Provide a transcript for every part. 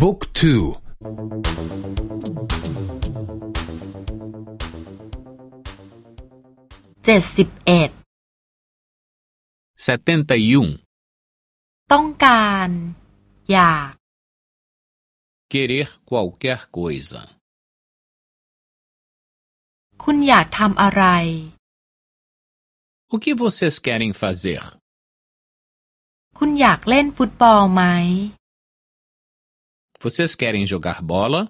บุ๊กทูเจ็ดสิบเอ็ดต้องการ อยาก querer qualquer coisa คุณอยากทำอะไร O que vocês querem fazer คุณอยากเล่นฟุตบอลไหม Vocês querem jogar bola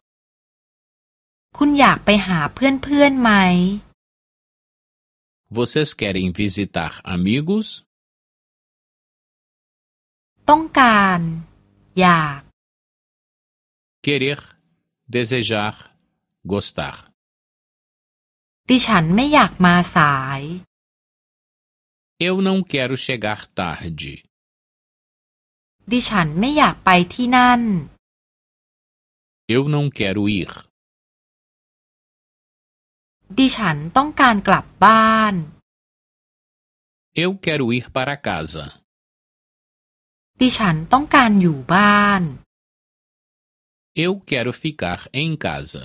คุณอยากไปหาเพื่อนๆไหม Vocês querem visitar amigos ต้องการ อยาก querer desejar gostar ดิฉันไม่อยากมาสาย Eu não quero chegar tarde ดิฉันไม่อยากไปที่นั่น Eu não quero ir ดิฉันต้องการกลับบ้าน Eu quero ir para casa ดิฉันต้องการอยู่บ้าน Eu quero ficar em casa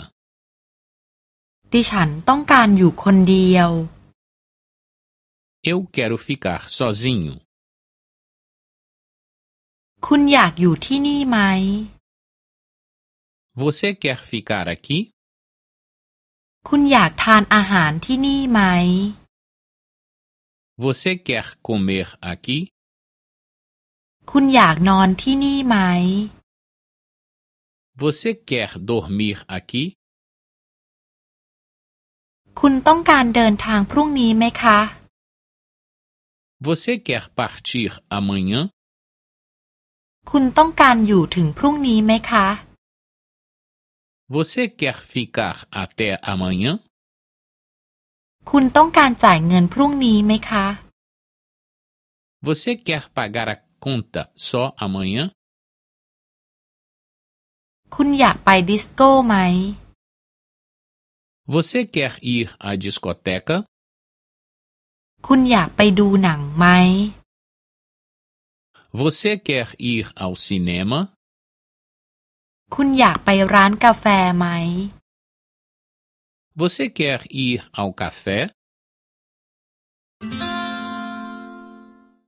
ดิฉันต้องการอยู่คนเดียว Eu quero ficar sozinho คุณอยากอยู่ที่นี่ไหม Você quer ficar aqui คุณอยากทานอาหารที่นี่ไหม Você quer comer aqui คุณอยากนอนที่นี่ไหม Você quer dormir aqui คุณต้องการเดินทางพรุ่งนี้ไหมคะ Você quer partir amanhã คุณต้องการอยู่ถึงพรุ่งนี้ไหมคะ Você quer ficar até amanhã คุณต้องการจ่ายเงินพรุ่งนี้ไหมคะ Você quer pagar a conta só amanhã คุณอยากไปดิสโก้ไหม Você quer ir à discoteca คุณอยากไปดูหนังไหม Você quer ir ao cinema คุณอยากไปร้านกาแฟไหม Você quer ir ao café